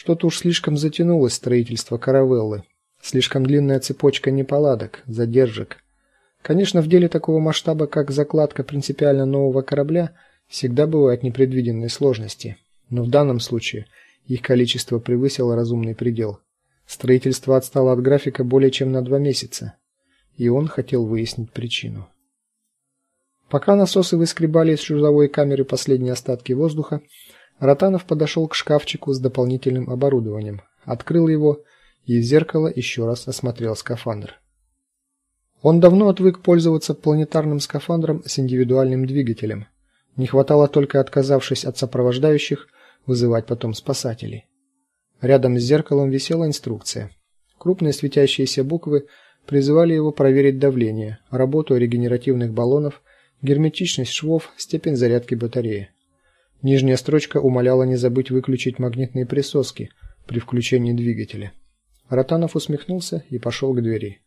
Что-то уж слишком затянулось строительство каравеллы. Слишком длинная цепочка неполадок, задержек. Конечно, в деле такого масштаба, как закладка принципиально нового корабля, всегда бывают непредвиденные сложности, но в данном случае их количество превысило разумный предел. Строительство отстало от графика более чем на два месяца, и он хотел выяснить причину. Пока насосы выскребали из шлюзовой камеры последние остатки воздуха, Ротанов подошел к шкафчику с дополнительным оборудованием, открыл его и из зеркала еще раз осмотрел скафандр. Он давно отвык пользоваться планетарным скафандром с индивидуальным двигателем. Не хватало только, отказавшись от сопровождающих, вызывать потом спасателей. Рядом с зеркалом висела инструкция. Крупные светящиеся буквы призывали его проверить давление, работу регенеративных баллонов, герметичность швов, степень зарядки батареи. Нижняя строчка умоляла не забыть выключить магнитные присоски при включении двигателя. Ротанов усмехнулся и пошел к двери.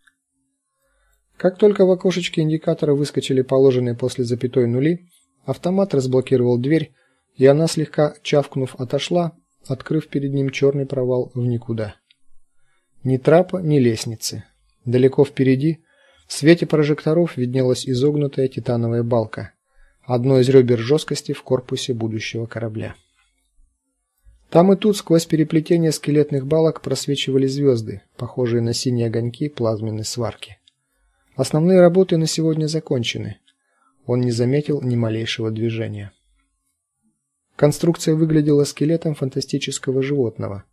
Как только в окошечке индикатора выскочили положенные после запятой нули, автомат разблокировал дверь, и она слегка чавкнув отошла, открыв перед ним черный провал в никуда. Ни трапа, ни лестницы. Далеко впереди, в свете прожекторов виднелась изогнутая титановая балка, одно из ребер жесткости в корпусе будущего корабля. Там и тут сквозь переплетение скелетных балок просвечивали звезды, похожие на синие огоньки плазменной сварки. Основные работы на сегодня закончены. Он не заметил ни малейшего движения. Конструкция выглядела скелетом фантастического животного.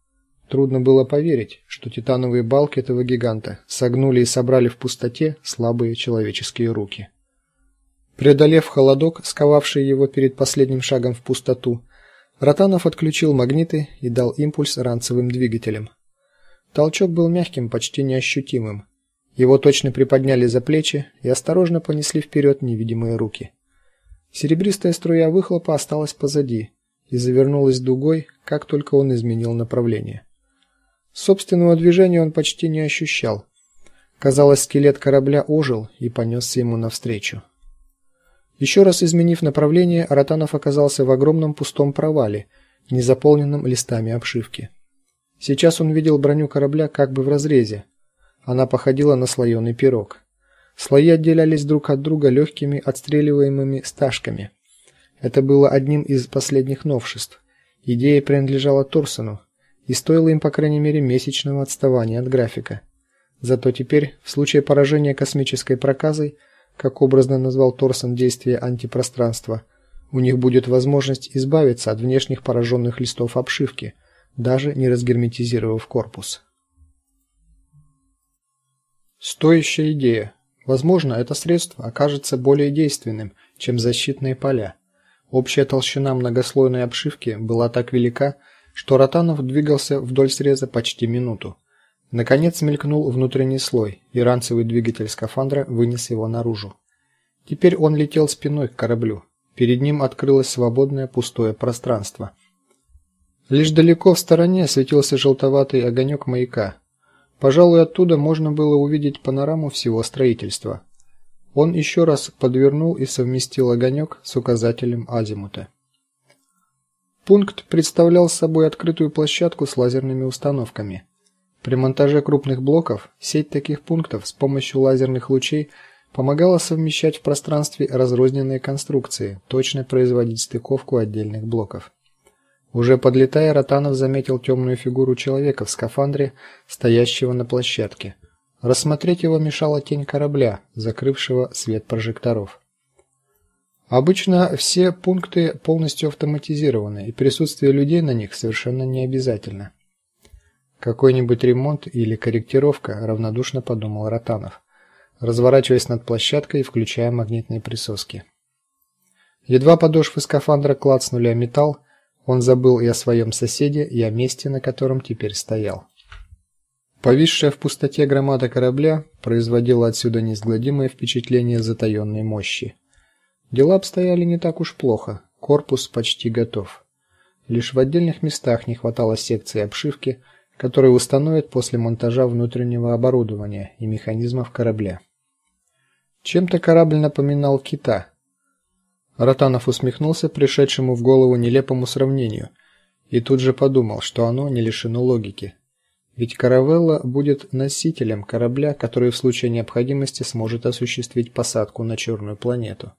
Трудно было поверить, что титановые балки этого гиганта согнули и собрали в пустоте слабые человеческие руки. Преодолев холодок, сковавший его перед последним шагом в пустоту, Ротанов отключил магниты и дал импульс ранцевым двигателям. Толчок был мягким, почти неощутимым. Его точно приподняли за плечи и осторожно понесли вперед невидимые руки. Серебристая струя выхлопа осталась позади и завернулась дугой, как только он изменил направление. Собственного движения он почти не ощущал. Казалось, скелет корабля ожил и понесся ему навстречу. Еще раз изменив направление, Ротанов оказался в огромном пустом провале, не заполненном листами обшивки. Сейчас он видел броню корабля как бы в разрезе. Она походила на слоеный пирог. Слои отделялись друг от друга легкими отстреливаемыми стажками. Это было одним из последних новшеств. Идея принадлежала Торсону и стоила им по крайней мере месячного отставания от графика. Зато теперь, в случае поражения космической проказой, как образно назвал Торсон действие антипространства, у них будет возможность избавиться от внешних пораженных листов обшивки, даже не разгерметизировав корпус. Стоящая идея. Возможно, это средство окажется более действенным, чем защитные поля. Общая толщина многослойной обшивки была так велика, что Ротанов двигался вдоль среза почти минуту. Наконец мелькнул внутренний слой, и ранцевый двигатель скафандра вынес его наружу. Теперь он летел спиной к кораблю. Перед ним открылось свободное пустое пространство. Лишь далеко в стороне светился желтоватый огонек маяка. Пожалуй, оттуда можно было увидеть панораму всего строительства. Он еще раз подвернул и совместил огонек с указателем азимута. Пункт представлял собой открытую площадку с лазерными установками. При монтаже крупных блоков сеть таких пунктов с помощью лазерных лучей помогала совмещать в пространстве разрозненные конструкции, точно производить стыковку отдельных блоков. Уже подлетая, Ротанов заметил темную фигуру человека в скафандре, стоящего на площадке. Рассмотреть его мешала тень корабля, закрывшего свет прожекторов. Обычно все пункты полностью автоматизированы, и присутствие людей на них совершенно не обязательно. Какой-нибудь ремонт или корректировка, равнодушно подумал Ротанов, разворачиваясь над площадкой и включая магнитные присоски. Едва подошвы скафандра клацнули о металл, он забыл и о своем соседе, и о месте, на котором теперь стоял. Повисшая в пустоте громада корабля производила отсюда неизгладимое впечатление затаённой мощи. Дела обстояли не так уж плохо. Корпус почти готов. Лишь в отдельных местах не хватало секции обшивки, которые установят после монтажа внутреннего оборудования и механизмов корабля. Чем-то корабль напоминал кита. Ротанов усмехнулся пришедшему в голову нелепому сравнению И тут же подумал, что оно не лишено логики. Ведь каравелла будет носителем корабля, который в случае необходимости сможет осуществить посадку на черную планету.